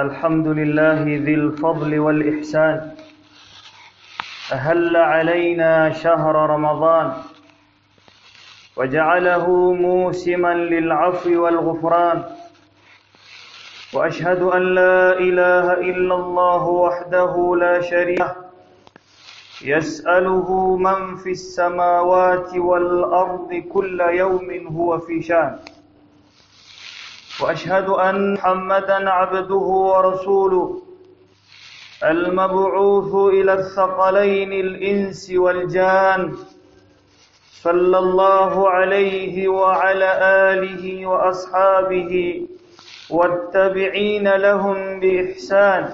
الحمد لله ذي الفضل والإحسان. أهل علينا شهر رمضان وجعله موسما للعفو والغفران. وأشهد أن لا إله إلا الله وحده لا شريك له. يسأله من في السماوات والأرض كل يوم هو في شأن. وأشهد أن محمدا عبده ورسوله المبعوث إلى الثقلين الإنس والجان صلى الله عليه وعلى آله وأصحابه والتابعين لهم بإحسان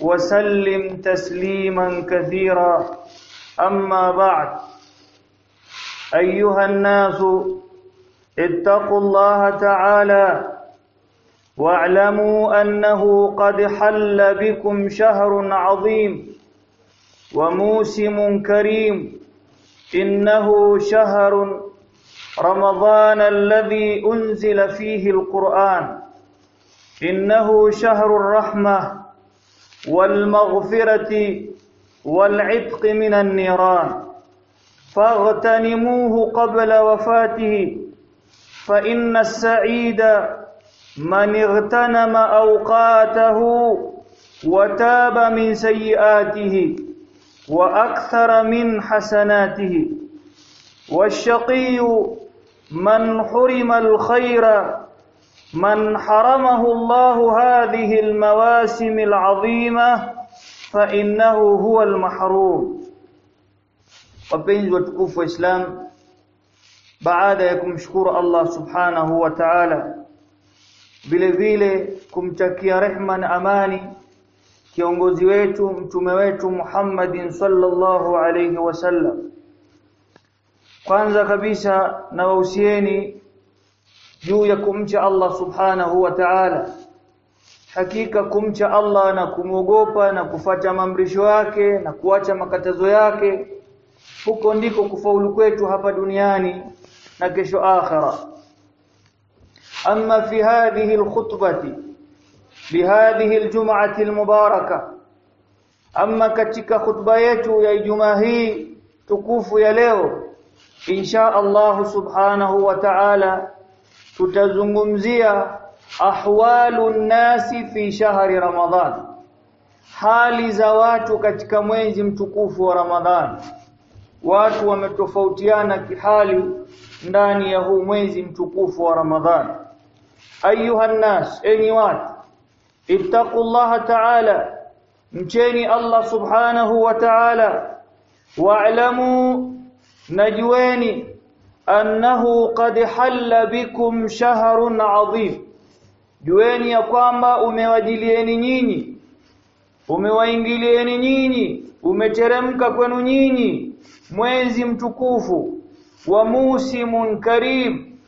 وسلم تسليما كثيرا. أما بعد أيها الناس اتقوا الله تعالى واعلموا أنه قد حل بكم شهر عظيم وموسم كريم إنه شهر رمضان الذي أنزل فيه القرآن إنه شهر الرحمة والمغفرة والعتق من النيران فاغتنموه قبل وفاته فإن السعيد من اغتنم أوقاته وتاب من سيئاته وأكثر من حسناته والشقي من حرم الخير من حرمه الله هذه المواسم العظيمة فإنه هو المحروم. Watukufu wa Islam? Baada ya kumshukuru Allah subhanahu wa ta'ala vile vile kumtakia rehma na amani kiongozi wetu mtume wetu Muhammadin sallallahu alayhi wasallam kwanza kabisa na wahusieni juu ya kumcha Allah subhanahu wa ta'ala. Hakika kumcha Allah na kumwogopa na kufata maamrisho yake na kuacha makatazo yake huko ndiko kufaulu kwetu hapa duniani نكش آخرة أما في هذه الخطبة بهذه الجمعة المباركة أما كتك خطبيته يا جماهي تكوف يا ليو إن شاء الله سبحانه وتعالى تتزنغمزي أحوال الناس في شهر رمضان. hali za watu katika mwezi رمضان. واتو Ramadhani watu wametofautiana ndani ya huu mwezi mtukufu wa ramadhan. Ayuha nnas, enyi watu ittaqullaha ta'ala mcheni Allah subhanahu wa ta'ala. Wa'lamu najweni annahu qad halla bikum shahrun adhim jueni ya kwamba umewajilieni nyinyi umewaingilieni nyinyi umeteremka kwenu nyinyi mwezi mtukufu wa musimun karim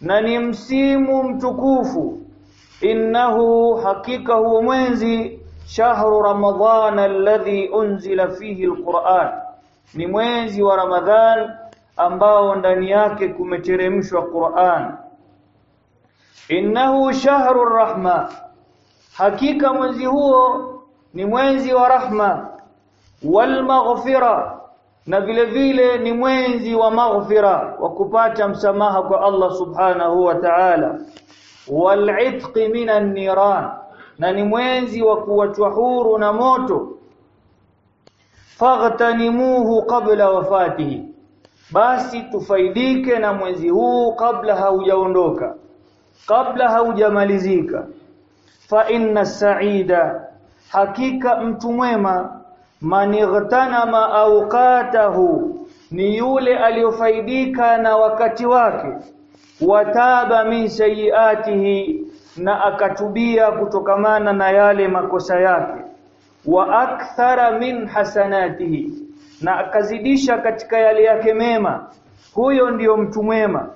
na ni msimu mtukufu. Innahu hakika huo mwezi shahru ramadhana alladhi unzila fihi alquran. Ni mwezi wa ramadhan ambao ndani yake kumeteremshwa Qur'an. Innahu shahru rahma hakika mwezi huo ni mwezi wa rahma. Wal maghfira na vile vile ni mwenzi wa maghfira wa kupata msamaha kwa Allah subhanahu wa ta'ala. Wal itqi minan niran na ni mwenzi wa kuwachwa huru na moto. Faghtanimuhu qabla wafatihi basi tufaidike na mwezi huu kabla haujaondoka kabla haujamalizika. Fa inna sa'ida hakika mtu mwema manigtanama awqatahu ni yule aliyofaidika na wakati wake. Wataba min sayiatihi na akatubia kutokamana na yale makosa yake. Wa akthara min hasanatihi na akazidisha katika yale yake mema. Huyo ndiyo mtu mwema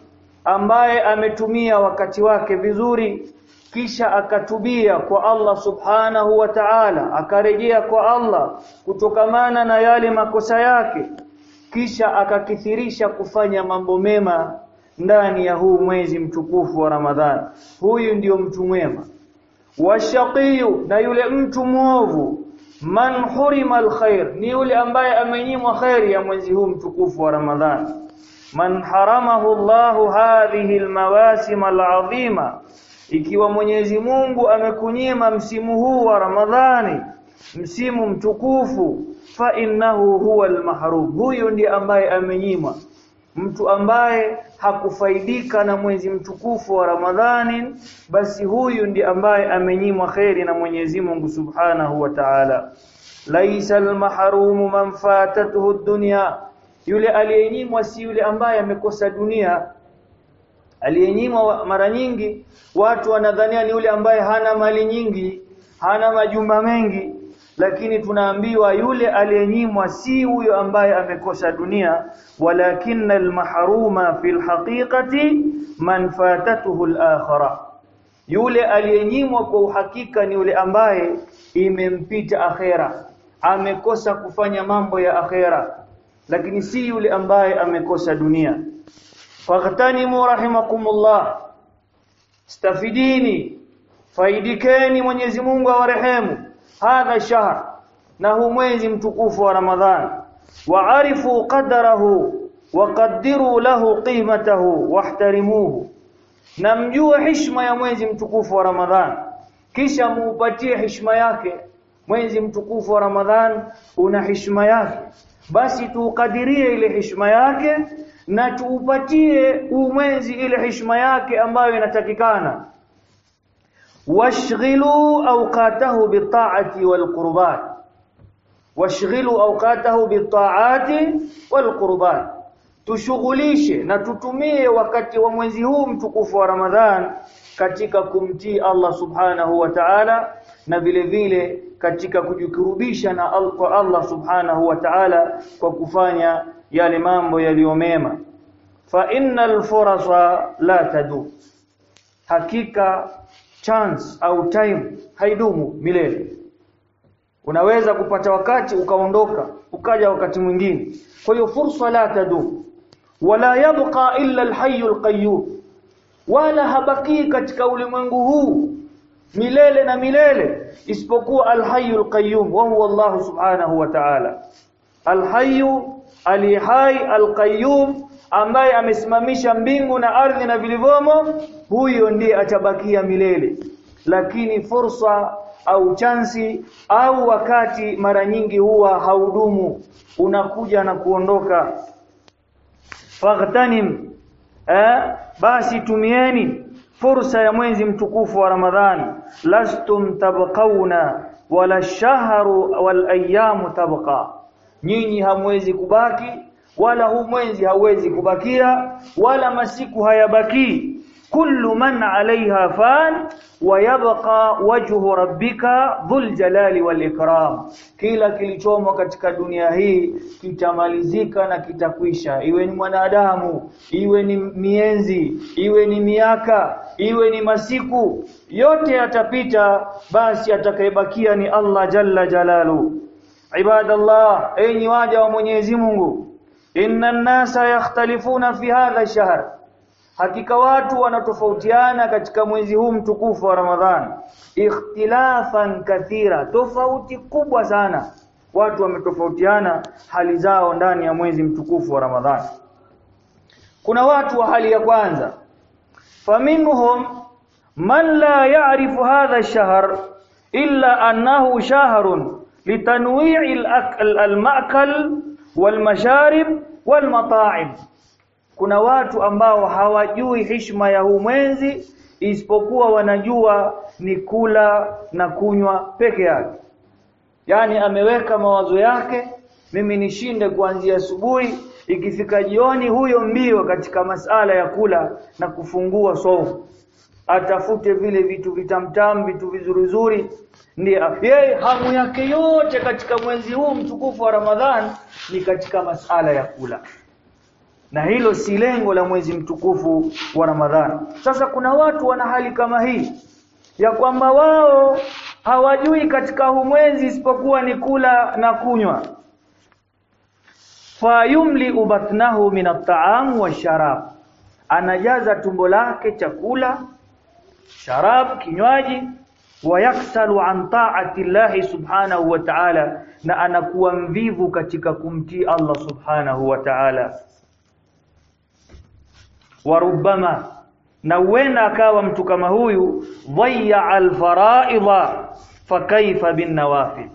ambaye ametumia wakati wake vizuri kisha akatubia kwa Allah subhanahu wa ta'ala akarejea kwa Allah kutokamana na yale makosa yake. Kisha akakithirisha kufanya mambo mema ndani ya huu mwezi mtukufu wa Ramadhani huyu ndiyo mtu mwema. Washaqiyu na yule mtu muovu man hurima alkhair ni yule ambaye amenyimwa khairi ya mwezi huu mtukufu wa Ramadhani man haramahu Allahu hadhihi almawasim alazima ikiwa Mwenyezi Mungu amekunyima msimu huu wa Ramadhani msimu mtukufu fa innahu huwa almahrub huyo ndiye ambaye amenyimwa mtu ambaye hakufaidika na mwezi mtukufu wa Ramadhani basi huyu ndiye ambaye amenyimwa khairi na Mwenyezi Mungu Subhanahu wa Ta'ala. Laisa almahrum man fatatuhu dunya. Yule aliyenyimwa si yule ambaye amekosa dunia aliyenyimwa mara nyingi watu wanadhania ni yule ambaye hana mali nyingi hana majumba mengi lakini tunaambiwa yule aliyenyimwa si huyo ambaye amekosa dunia. Walakinna almahruma fil haqiqati man fatatuhu alakhira. Yule aliyenyimwa kwa uhakika ni yule ambaye imempita akhera. Amekosa kufanya mambo ya akhera lakini si yule ambaye amekosa dunia faghtanimu rahimakumullah. Stafidini faidikeni Mwenyezi Mungu awarehemu hadha shahr na huu mwezi mtukufu wa Ramadhan waarifu qadarahu waqaddiru lahu qimatahu wahtarimuhu na mjue heshima ya mwezi mtukufu wa Ramadhan kisha muupatie heshima yake mwezi mtukufu wa Ramadhan una heshima yake. Basi tuukadirie ile heshima yake na tuupatie huu mwezi ile heshima yake ambayo inatakikana. Washghilu awqatahu bitaati walqurbat washghilu awqatahu bitaati walqurbat tushughulishe na tutumie wakati wa mwezi huu mtukufu wa Ramadhan katika kumtii Allah subhanahu wa ta'ala na vile vile katika kujikurubisha na Allah subhanahu wa ta'ala kwa kufanya yale mambo yaliyomema fa innal furasa la tadu. Hakika chance au time haidumu milele. Unaweza kupata wakati ukaondoka ukaja wakati mwingine. Kwa hiyo fursa la tadu. Wala yabqa illa alhayyul qayyum. Wala habaki katika ulimwengu huu milele na milele isipokuwa alhayyul qayyum wa huwa Allah subhanahu wa ta'ala. Alhayyu alihai alqayyum ambaye amesimamisha mbingu na ardhi na vilivyomo huyo ndiye atabakia milele. Lakini fursa au chansi au wakati mara nyingi huwa haudumu. Unakuja na kuondoka. Faghtanim eh basi tumieni fursa ya mwezi mtukufu wa Ramadhani lastum tabqauna wala shahru wal ayyamu tabqa nyinyi hamwezi kubaki wala huu mwezi hauwezi kubakia wala masiku hayabaki. Kullu man alaiha fan wa yabqa wajhu rabbika dhul jalali wal ikram. Kila kilichomo katika dunia hii kitamalizika na kitakwisha. Iwe ni mwanadamu iwe ni mienzi iwe ni miaka iwe ni masiku yote yatapita basi atakayebakia ni Allah jalla jalalu ibadallah enyi waja wa Mwenyezi Mungu. Inna nasa yakhtalifuna fi hadha shahr. Hakika watu wanatofautiana katika mwezi huu mtukufu wa Ramadhan. Ikhtilafan kathira tofauti kubwa sana. Watu wametofautiana hali zao ndani ya mwezi mtukufu wa Ramadhan. Kuna watu wa hali ya kwanza. Faminhum man la ya'rifu hadha ash-shahr illa annahu shahrun litanwi'i al-ma'kal wal-masharib wal-mata'im kuna watu ambao hawajui heshima ya huu mwezi isipokuwa wanajua ni kula na kunywa peke yake. Yani ameweka mawazo yake mimi nishinde kuanzia asubuhi ikifika jioni huyo mbio katika masala ya kula na kufungua sofu atafute vile vitu vitamtam vitu vizuri ndiye yeye hamu yake yote katika mwezi huu mtukufu wa Ramadhan ni katika masala ya kula na hilo si lengo la mwezi mtukufu wa Ramadhani. Sasa kuna watu wana hali kama hii ya kwamba wao hawajui katika huu mwezi isipokuwa ni kula na kunywa. Fayumli ubatnahu min at-ta'am wa sharab. Anajaza tumbo lake chakula, sharab kinywaji wa yaksalu an ta'ati llahi subhanahu wa ta'ala na anakuwa mvivu katika kumtii Allah subhanahu wa ta'ala. Warubama na huenda akawa mtu kama huyu dhayya alfaraidha fakaifa bin nawafil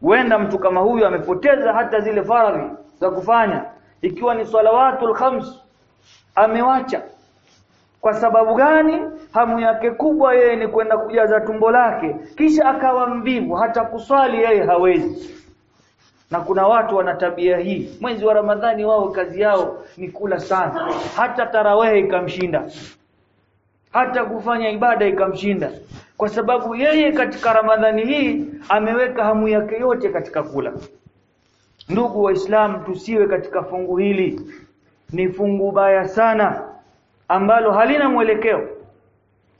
huenda mtu kama huyu amepoteza hata zile faradhi za kufanya ikiwa ni salawatul khams amewacha kwa sababu gani? Hamu yake kubwa yeye ni kwenda kujaza tumbo lake. Kisha akawa mvivu hata kuswali yeye hawezi. Na kuna watu wana tabia hii. Mwezi wa ramadhani wao kazi yao ni kula sana. Hata tarawehe ikamshinda. Hata kufanya ibada ikamshinda. Kwa sababu yeye katika ramadhani hii ameweka hamu yake yote katika kula. Ndugu waislamu tusiwe katika fungu hili. Ni fungu baya sana ambalo halina mwelekeo.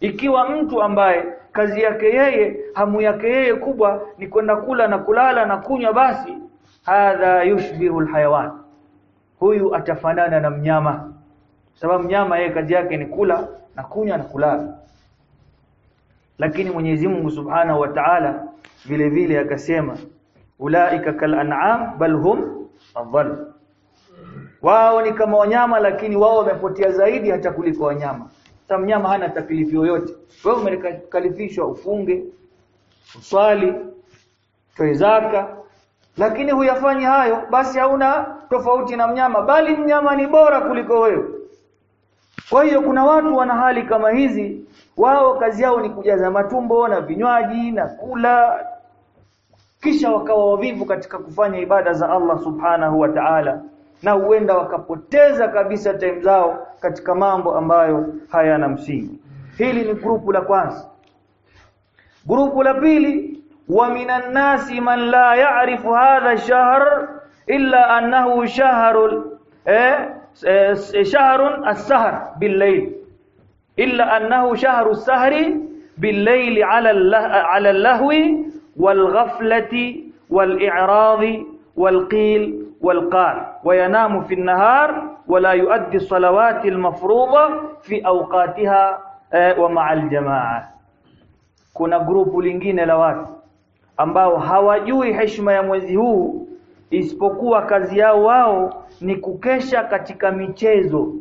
Ikiwa mtu ambaye kazi yake yeye hamu yake yeye kubwa ni kwenda kula na kulala na kunywa basi hadha yushbihu alhayawan. Huyu atafanana na mnyama. Sababu mnyama yeye kazi yake ni kula na kunywa na kulala. Lakini Mwenyezi Mungu Subhanahu wa Ta'ala vile vile akasema ulaika kal an'am bal hum adhall wao ni kama wanyama lakini wao wamepotea zaidi hata kuliko wanyama. Sasa mnyama hana taklifu yoyote. Wewe umekalifishwa ufunge uswali toe zaka. Lakini huyafanyi hayo basi hauna tofauti na mnyama bali mnyama ni bora kuliko wewe. Kwa hiyo kuna watu wana hali kama hizi. Wao kazi yao ni kujaza matumbo na vinywaji na kula. Kisha wakawa wavivu katika kufanya ibada za Allah subhanahu wa ta'ala na huenda wakapoteza kabisa time zao katika mambo ambayo hayana msingi. Hili ni grupu la kwanza. Grupu la pili wa minan nasi man la ya'rifu hadha ash-shahr illa annahu shahrul eh shahrun as-sahr bil-layl illa annahu shahru as-sahri bil-layl 'ala al-lahwi wal-ghaflati wal-i'radi wal-qil والقال وينام في النهار ولا يؤدي الصلوات المفروضة في أوقاتها ومع الجماعة kuna grupu lingine la watu ambao hawajui heshima ya mwezi huu isipokuwa kazi yao wao ni kukesha katika michezo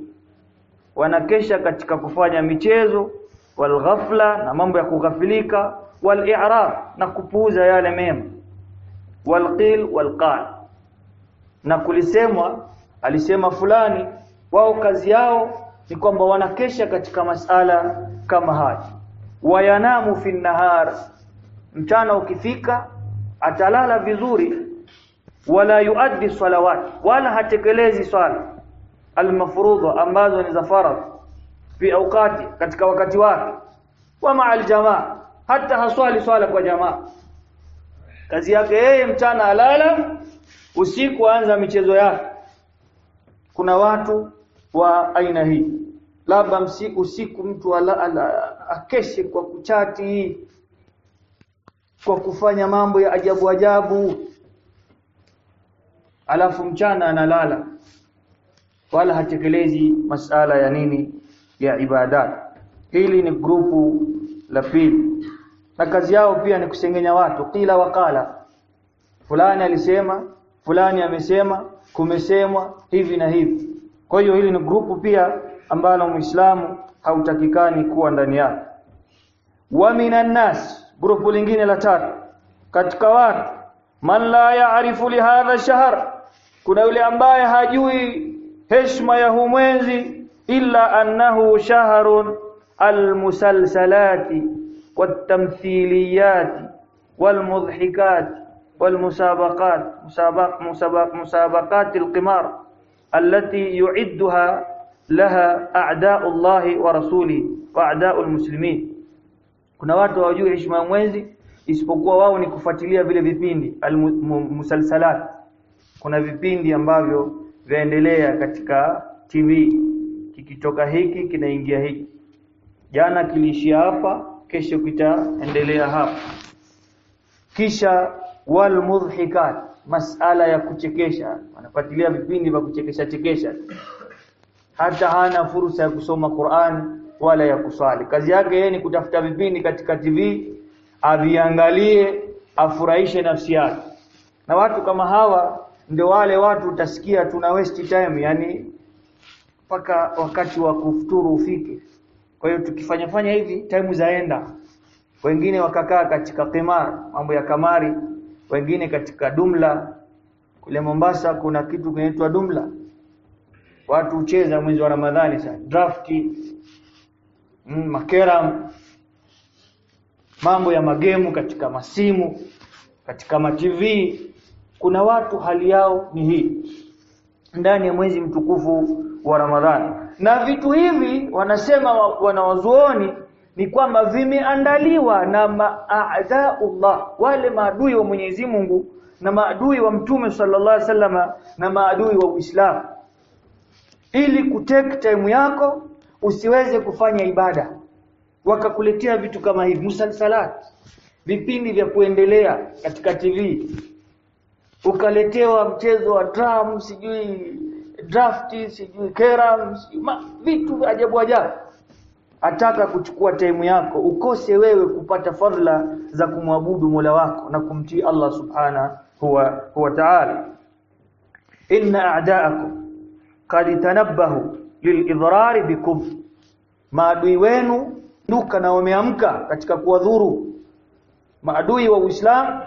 wanakesha katika kufanya michezo walghafla na mambo ya kughafilika wal-i'rad na kupuuza yale mema walqil walqal na kulisemwa alisema fulani wao kazi yao ni kwamba wanakesha katika masala kama haya wayanamu fi nahar mchana ukifika atalala vizuri wala yuaddi salawat wala hatekelezi swala. Almafrudha ambazo ni za faradhi fi awqati katika wakati wake. Wa ma'al jamaa hata haswali swala kwa jamaa. Kazi yake yeye mchana alala usiku anza michezo yake kuna watu wa aina hii. Labda usiku mtu ala, ala, akeshe kwa kuchati kwa kufanya mambo ya ajabu ajabu. Alafu mchana analala. Wala hatekelezi masala ya nini? Ya ibada hili ni grupu la pili. Na kazi yao pia ni kusengenya watu. Kila wakala fulani alisema fulani amesema kumesemwa hivi na hivi. Kwa hiyo hili ni grupu pia ambalo muislamu hautakikani kuwa ndani yake. Wa minan nas grupu lingine la tatu. Katika watu man la ya'rifu li hadha shahr kuna yule ambaye hajui heshima ya huu mwezi illa annahu shahrun almusalsalati watamthiliyati walmudhhikati والمسابقات مسابق مسابق مسابقات القمار التي يعدها لها أعداء الله ورسوله وأعداء المسلمين kuna watu hawajui heshima ya mwezi isipokuwa wao ni kufuatilia vile vipindi almusalsalat kuna vipindi ambavyo vyaendelea katika TV kikitoka hiki kinaingia hiki jana kiliishia hapa kesho kitaendelea hapa kisha wal masala ya kuchekesha. Wanafuatilia vipindi vya kuchekesha chekesha. Hata hana fursa ya kusoma Qur'an wala ya kusali kazi yake yeye ni kutafuta vipindi katika TV aviangalie afurahishe nafsi yake. Na watu kama hawa ndio wale watu utasikia tuna waste time yani mpaka wakati wa kufuturu ufike. Kwa hiyo tukifanya fanya hivi time zaenda. Wengine wakakaa katika qimar mambo ya kamari wengine katika dumla. Kule Mombasa kuna kitu kinaitwa dumla. Watu hucheza mwezi wa Ramadhani sana. Drafti mm, makera mambo ya magemu katika masimu katika ma TV kuna watu hali yao ni hii. Ndani ya mwezi mtukufu wa Ramadhani. Na vitu hivi wanasema wanawazuoni ni kwamba vimeandaliwa na maadhaullah wale maadui wa Mwenyezi Mungu na maadui wa Mtume sallallahu alaihi wasallama na maadui wa Uislamu. Ili kutake time yako usiweze kufanya ibada. Wakakuletea vitu kama hivi musalsalat vipindi vya kuendelea katika TV ukaletewa mchezo wa drum sijui drafti sijui keram sijui, vitu ajabu ajabu ataka kuchukua taimu yako ukose wewe kupata fadhila za kumwabudu Mola wako na kumtii Allah subhana huwa huwa ta'ala. Inna a'da'akum qad tanabbahu lilidhrari bikum. Maadui wenu duka na wameamka katika kuwadhuru. Maadui wa Uislamu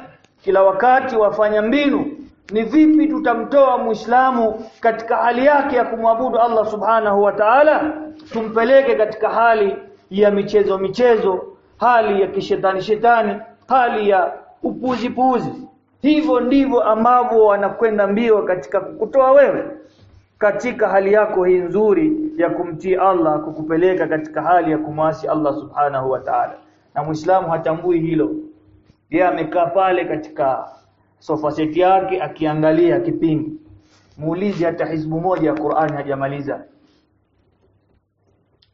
kila wakati wafanya mbinu ni vipi tutamtoa muislamu katika hali yake ya kumwabudu Allah subhanahu wa ta'ala tumpeleke katika hali ya michezo michezo hali ya kishetani shetani hali ya upuzi puzi hivyo ndivyo ambavyo wanakwenda mbio katika kukutoa wewe katika hali yako hii nzuri ya kumtii Allah kukupeleka katika hali ya kumwasi Allah subhanahu wa ta'ala. Na muislamu hatambui hilo. Yeye amekaa pale katika sofa set yake akiangalia kipindi. Muulize hata hizbu moja ya Qur'ani hajamaliza.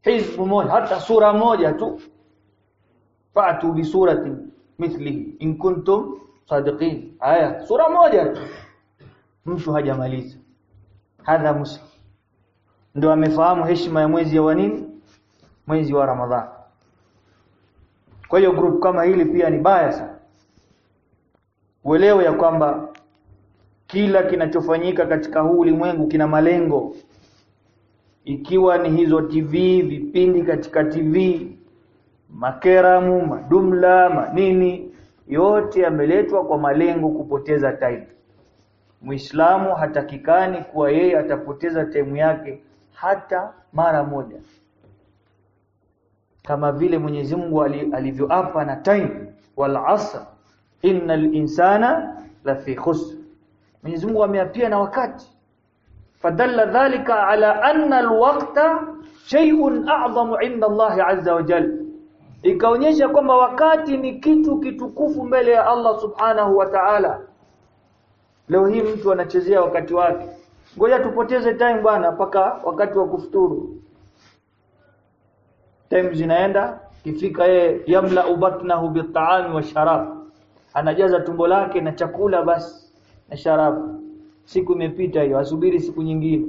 Hizbu moja hata sura moja tu. Fa'tu bi surati mithli in kuntum sadiqin. Aya sura moja tu. Mtu hajamaliza. Hadha muslim. Ndio amefahamu heshima ya mwezi wa nini? Mwezi wa ramadhani. Kwa hiyo group kama hili pia ni baya sana uelewe ya kwamba kila kinachofanyika katika huu ulimwengu kina malengo. Ikiwa ni hizo TV vipindi katika TV makeramu madumla manini yote yameletwa kwa malengo kupoteza time. Muislamu hatakikani kuwa yeye atapoteza time yake hata mara moja. Kama vile Mwenyezi Mungu alivyoapa na time wal asr innal insana lafi khusr. Mwenyezi Mungu ameapia na wakati. Fadalla dhalika ala anna alwaqta shay'un a'zamu 'inda Allah 'azza wa jalla ikaonyesha kwamba wakati ni kitu kitukufu mbele ya Allah subhanahu wa ta'ala. Leo hii mtu anachezea wakati wake. Ngoja tupoteze time bwana mpaka wakati wa kufuturu. Time zinaenda kifika yeye yamla ubatnahu bit'ami wa sharab anajaza tumbo lake na chakula basi na sharabu. Siku imepita hiyo asubiri siku nyingine.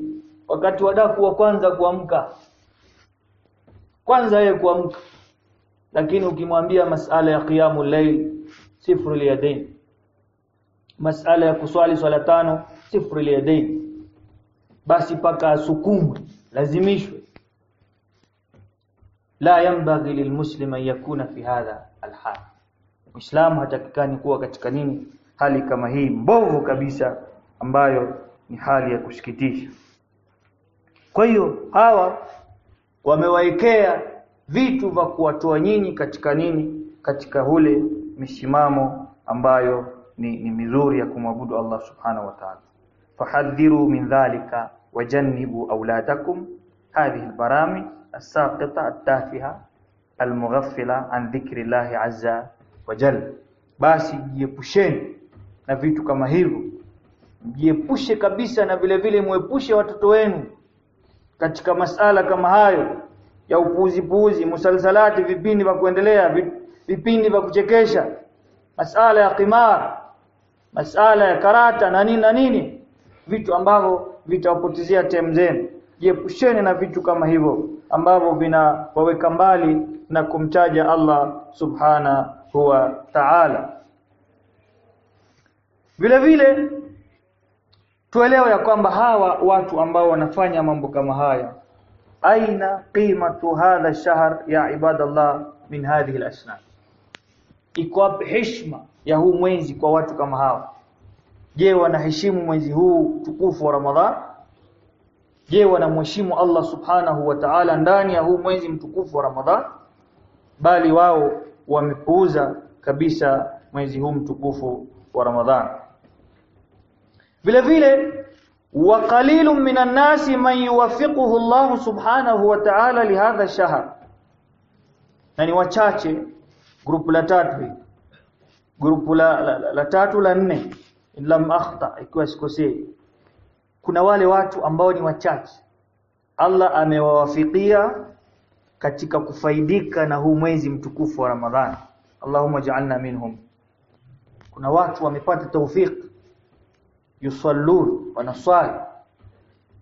Wakati wadaku wa kwanza kuamka. Kwanza yeye kuamka. Lakini ukimwambia masala ya qiyamul layl sifru liyadain masala ya kuswali swala tano sifru liyadain basi paka asukumwe lazimishwe. La yanbaghi lilmuslima yakuna fi hadha alhal Muislamu hatakikani kuwa katika nini hali kama hii mbovu kabisa ambayo ni hali ya kusikitisha. Kwa hiyo hawa wamewaekea vitu vya kuwatoa nyinyi katika nini katika ule misimamo ambayo ni, ni mizuri ya kumwabudu Allah subhanahu wa ta'ala. Fahadhiru min dhalika wajannibu auladakum hadhihi albarami as-saqita at-tafiha al-mughaffila an dhikri Allah azza wajal basi jiepusheni na vitu kama hivyo. Jiepushe kabisa na vile vile muepushe watoto wenu katika masala kama hayo ya upuzi puzi musalsalati vipindi vya kuendelea vipindi vya kuchekesha masala ya qimar masala ya karata na nini na nini vitu ambavyo vitawapotezea time zenu. Jiepusheni na vitu kama hivyo ambavyo vinawaweka mbali na kumtaja Allah subhana huwa ta'ala. Vile vile tuelewe ya kwamba hawa watu ambao wanafanya mambo kama haya aina qimatu hadha shahr ya ibadallah min hadhihi al-asnaf iko heshima ya huu mwezi kwa watu kama hawa? Je wanaheshimu mwezi huu tukufu wa ramadhan? Je wanamheshimu Allah subhanahu wa ta'ala ndani ya huu mwezi mtukufu wa ramadhan? Bali wao wamepuuza kabisa mwezi huu mtukufu wa ramadhan. Vile vile minan nasi man yuwaffiquhu Allah subhanahu wa ta'ala lihadha shahr. Yani wachache grupu la tatu grupu la, la, la, la tatu la nne. Lam akhta ikiwa sikosei. Kuna wale watu ambao ni wachache. Allah amewawafikia katika kufaidika na huu mwezi mtukufu wa Ramadhani. Allahumma ja'alna minhum. Kuna watu wamepata tawfik yusallun wanaswali.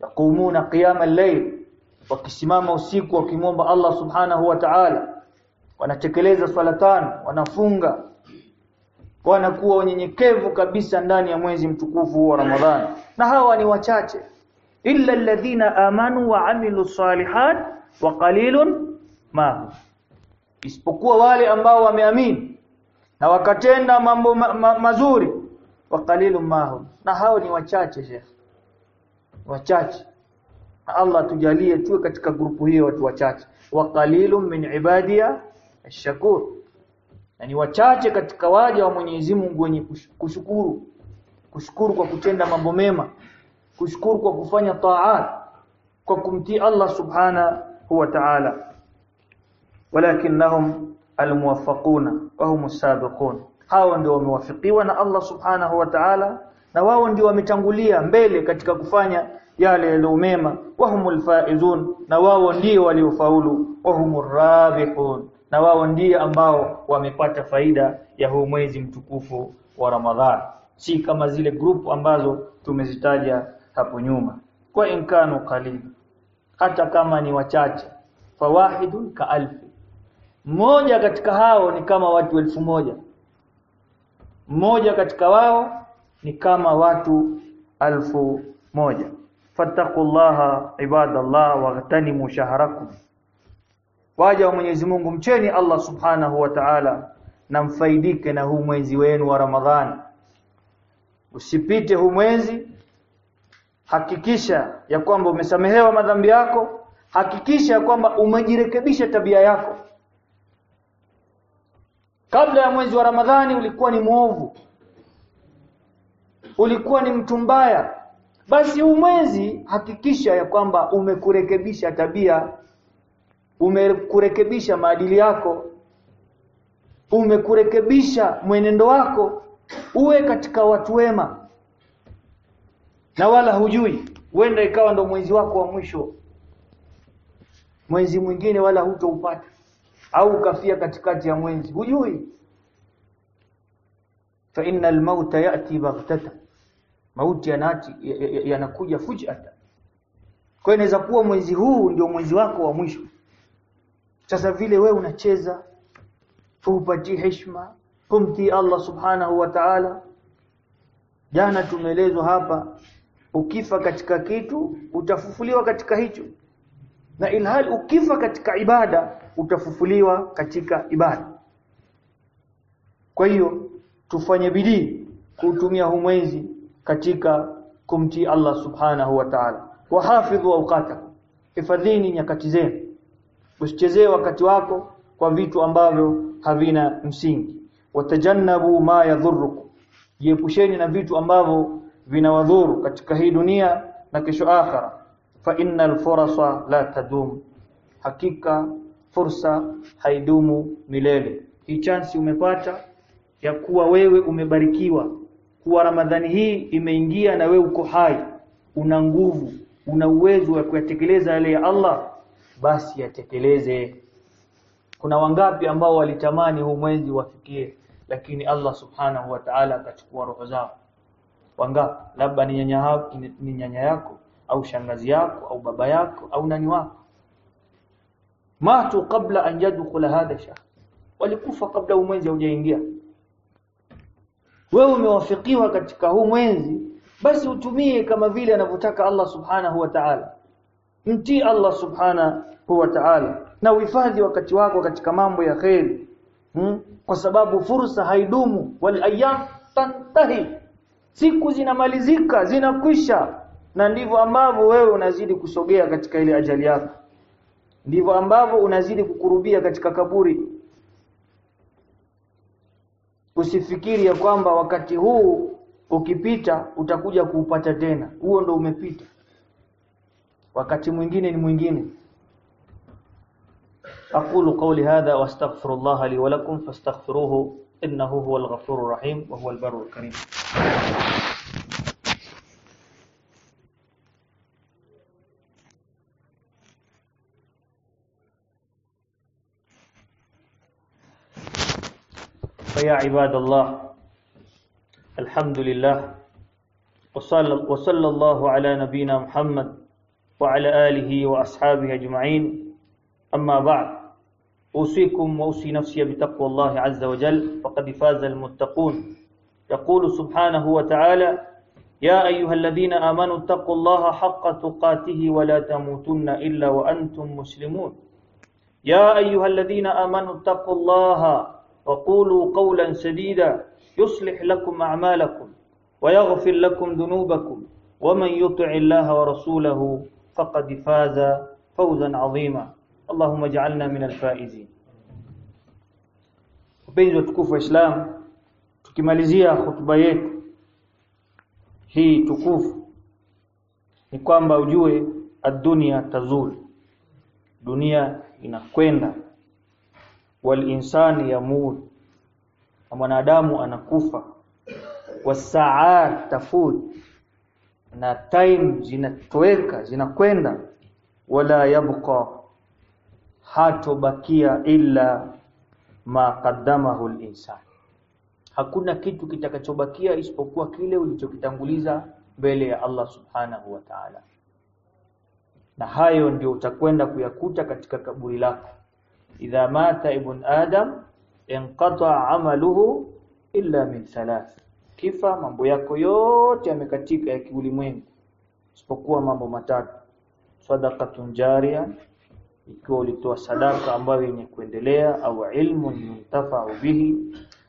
Yaqumuna qiyama al-layl. Wakisimama usiku wakimwomba Allah subhanahu wa ta'ala. Wanatekeleza swala tano wanafunga. Wanakuwa wanyenyekevu kabisa ndani ya mwezi mtukufu wa Ramadhani. Na hawa ni wachache. Illa alladhina amanu wa amilu salihat wa qalilun ma isipokuwa wale ambao wameamini na wakatenda mambo ma ma mazuri wa qalilum mahum na hao ni wachache Sheikh. Wachache. Na Allah tujalie tuwe katika grupu hiyo watu wachache. Wa qalilum min ibadia ash-shakur yani wachache katika waja wa Mwenyezi Mungu wenye kushukuru. Kushukuru kwa kutenda mambo mema. Kushukuru kwa kufanya taat. Kwa kumtii Allah subhana wa ta'ala walakinnahum almuwaffaquna wa hum as-sabiqun. Hawa ndio wamewafikiwa na Allah subhanahu wa ta'ala na wao ndio wametangulia mbele katika kufanya yale yaliyo mema. Wa humul faizun na wao ndio waliofaulu. Wa humur rabihun na wao ndiye ambao wamepata faida ya huu mwezi mtukufu wa Ramadhani si kama zile grupu ambazo tumezitaja hapo nyuma. Kwa inkanu qalil hata kama ni wachache. Fawahidun ka alfi mmoja katika hao ni kama watu elfu moja. Mmoja katika wao ni kama watu alfu moja. Fattaqullaha ibadallah waghtanimu shahrakum waja wa Mwenyezi Mungu mcheni Allah Subhanahu wa Ta'ala na mfaidike na huu mwezi wenu wa Ramadhani usipite huu mwezi hakikisha ya kwamba umesamehewa madhambi yako hakikisha ya kwamba umejirekebisha tabia yako kabla ya mwezi wa Ramadhani ulikuwa ni mwovu. Ulikuwa ni mtu mbaya. Basi huu mwezi hakikisha ya kwamba umekurekebisha tabia umekurekebisha maadili yako umekurekebisha mwenendo wako uwe katika watu wema. Na wala hujui huenda ikawa ndo mwezi wako wa mwisho. Mwezi mwingine wala hutoupata au ukafia katikati ya mwezi. Hujui. Fa innal mauta yati baghtata mauti yanati yanakuja fujata kwa inaweza kuwa mwezi huu ndio mwezi wako wa mwisho. Sasa vile we unacheza hupatii heshima kumtii Allah subhanahu wa ta'ala. Jana tumeelezwa hapa ukifa katika kitu utafufuliwa katika hicho na ilhali ukifa katika ibada utafufuliwa katika ibada. Kwa hiyo tufanye bidii kuutumia huu mwezi katika kumtii Allah subhanahu wa ta'ala. Wahafidhu awqata hifadhini nyakati zenu. Usichezee wakati wako kwa vitu ambavyo havina msingi. Watajannabu ma yadhurrukum jiepusheni na vitu ambavyo vinawadhuru katika hii dunia na kesho akhera fa innal furasa la tadum. Hakika fursa haidumu milele. Hii chance umepata ya kuwa wewe umebarikiwa kuwa ramadhani hii imeingia na wewe uko hai una nguvu una uwezo wa kuyatekeleza yale ya Allah basi yatekeleze. Kuna wangapi ambao walitamani huu mwezi wafikie lakini Allah subhanahu wa ta'ala akachukua roho zao? Wangapi? Labda ni nyanya yako au shangazi yako au baba yako au nani wako. Matu kabla an yadkhula hadha shahr. Walikufa kabla mwezi haujaingia. Wewe umewafikiwa katika huu mwezi basi utumie kama vile anavyotaka Allah subhanahu wa ta'ala. Mtii Allah subhanahu wa ta'ala na uhifadhi wakati wako katika mambo ya kheri hmm? kwa sababu fursa haidumu. Wal ayyam tantahi. Siku zinamalizika zinakwisha na ndivyo ambavyo wewe unazidi kusogea katika ile ajali yako ndivyo ambavyo unazidi kukurubia katika kaburi usifikiri ya kwamba wakati huu ukipita utakuja kuupata tena huo ndo umepita wakati mwingine ni mwingine أقول قولي هذا وأستغفر الله لي ولكم فاستغفروه إنه هو الغفور الرحيم وهو البر الكريم فيا عباد الله الحمد لله وصلى, الله على نبينا محمد وعلى آله وأصحابه أجمعين. أما بعد أوصيكم وأوصي نفسي بتقوى الله عز وجل فقد فاز المتقون. يقول سبحانه وتعالى يا أيها الذين آمنوا اتقوا الله حق تقاته ولا تموتن إلا وأنتم مسلمون. يا أيها الذين آمنوا اتقوا الله وقولوا قولا سديدا يصلح لكم أعمالكم ويغفر لكم ذنوبكم ومن يطع الله ورسوله فقد فاز فوزا عظيما. اللهم اجعلنا من الفائزين. Wapenzi watukufu wa Islam tukimalizia hotuba yetu hii tukufu ni kwamba ujue ad-dunya tazul dunia inakwenda. Wal insani yamut na mwanadamu anakufa. Wasaat tafut na time zinatoweka zinakwenda. Wala yabqa hatobakia illa ma qaddamahu al-insan. Hakuna kitu kitakachobakia isipokuwa kile ulichokitanguliza mbele ya Allah subhanahu wa ta'ala. Na hayo ndio utakwenda kuyakuta katika kaburi lako idha mata ibn adam inqata amaluhu illa min thalath kifa mambo yako yote yamekatika ya kiulimwengu isipokuwa mambo matatu. Sadaqatun jaria ikiwa ulitoa sadaka ambayo yenye kuendelea au ilmu yuntafau bihi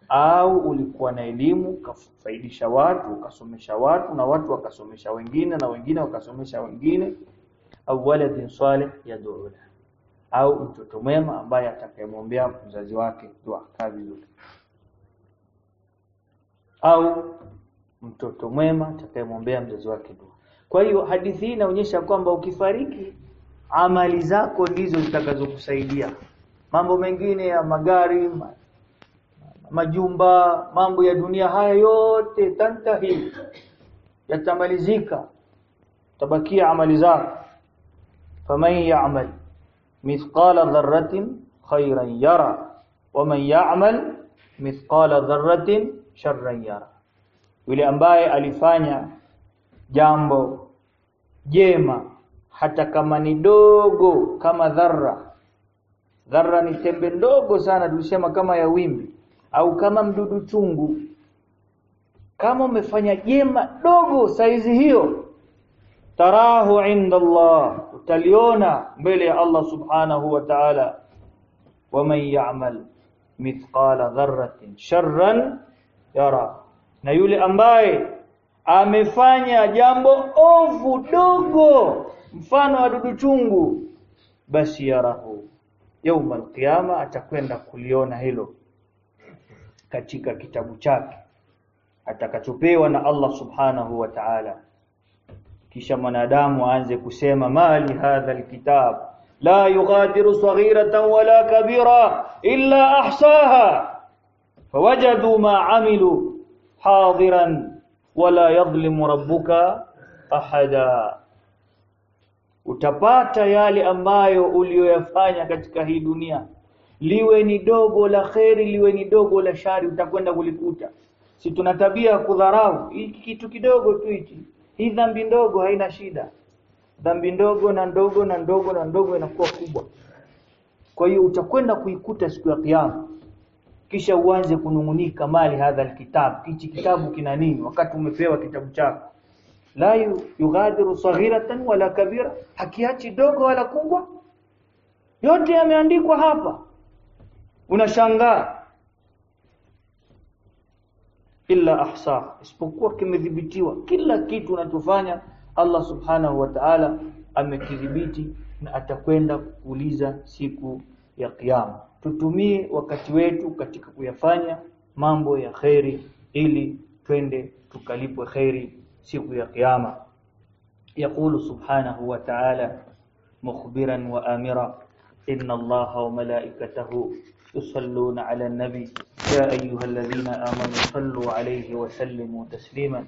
au ulikuwa na elimu ukafaidisha watu ukasomesha watu na watu wakasomesha wengine na wengine wakasomesha wengine au waladin salih yad'u au mtoto mwema ambaye atakayemwombea mzazi wake dua kaa vizuri. Au mtoto mwema atakayemwombea mzazi wake dua. Kwa hiyo hadithi hii inaonyesha kwamba ukifariki amali zako ndizo zitakazokusaidia. Mambo mengine ya magari majumba mambo ya dunia haya yote tantahi yatamalizika. Tabakia amali zako. Faman ya'mal mithqala dharratin khayran yara wa man ya'mal mithqala dharratin sharran yara. Yule ambaye alifanya jambo jema hata kama ni dogo kama dharra. Dharra ni tembe ndogo sana tulisema kama ya wimbi au kama mdudu chungu. Kama umefanya jema dogo saizi hiyo tarahu inda Allah utaliona mbele ya Allah subhanahu wa ta'ala. Waman ya'mal mithqala dharratin sharran yara. Na yule ambaye amefanya jambo ovu dogo mfano wa dudu chungu basi yarahu. Yauma alqiyama atakwenda kuliona hilo katika kitabu chake atakachopewa na Allah subhanahu wa ta'ala kisha mwanadamu aanze kusema mali hadha alkitab la yughadiru saghiratan wala kabira illa ahsaha fawajadu ma amilu hadiran wala yadhlimu rabbuka ahada. Utapata yale ambayo uliyoyafanya katika hii dunia. Liwe ni dogo la kheri liwe ni dogo la shari utakwenda kulikuta. Si tuna tabia kudharau. Hiki kitu kidogo tu hichi hii dhambi ndogo haina shida. Dhambi ndogo na ndogo na ndogo na ndogo inakuwa kubwa. Kwa hiyo utakwenda kuikuta siku ya kiyama. Kisha uanze kunungunika mali hadha alkitab. Kichi kitabu kina nini? Wakati umepewa kitabu chako. La yughadiru saghiratan wala kabira. Hakiachi dogo wala kubwa. Yote yameandikwa hapa. Unashangaa illa ahsa isipokuwa kimedhibitiwa kila kitu unachofanya Allah subhanahu wa ta'ala amekidhibiti na atakwenda kuuliza siku ya kiyama tutumie wakati wetu katika kuyafanya mambo ya khairi ili twende tukalipwe khairi siku ya kiyama يقول سبحانه وتعالى مخبرا وآمرا إن الله وملائكته يصلون على النبي يا أيها الذين آمنوا صلوا عليه وسلموا تسليما.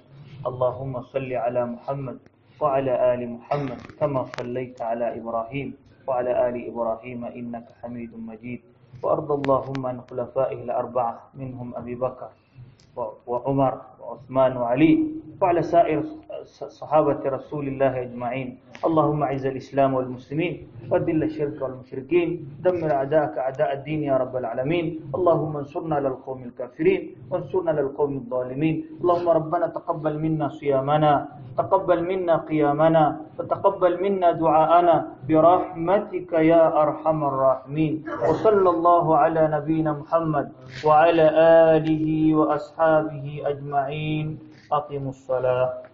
اللهم صل على محمد وعلى آل محمد كما صليت على إبراهيم وعلى آل إبراهيم إنك حميد مجيد. وأرض اللهم عن خلفائه الأربعة منهم أبي بكر وعمر وعثمان وعلي وعلى سائر صحابة رسول الله أجمعين. اللهم أعز الإسلام والمسلمين وذل الشرك والمشركين دمر أعداءك أعداء الدين يا رب العالمين. اللهم انصرنا على القوم الكافرين وانصرنا على القوم الظالمين. اللهم ربنا تقبل منا صيامنا تقبل منا قيامنا وتقبل منا دعاءنا. برحمتك يا أرحم الراحمين. وصلى الله على نبينا محمد وعلى آله وأصحابه أجمعين. أقيموا الصلاة.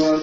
camera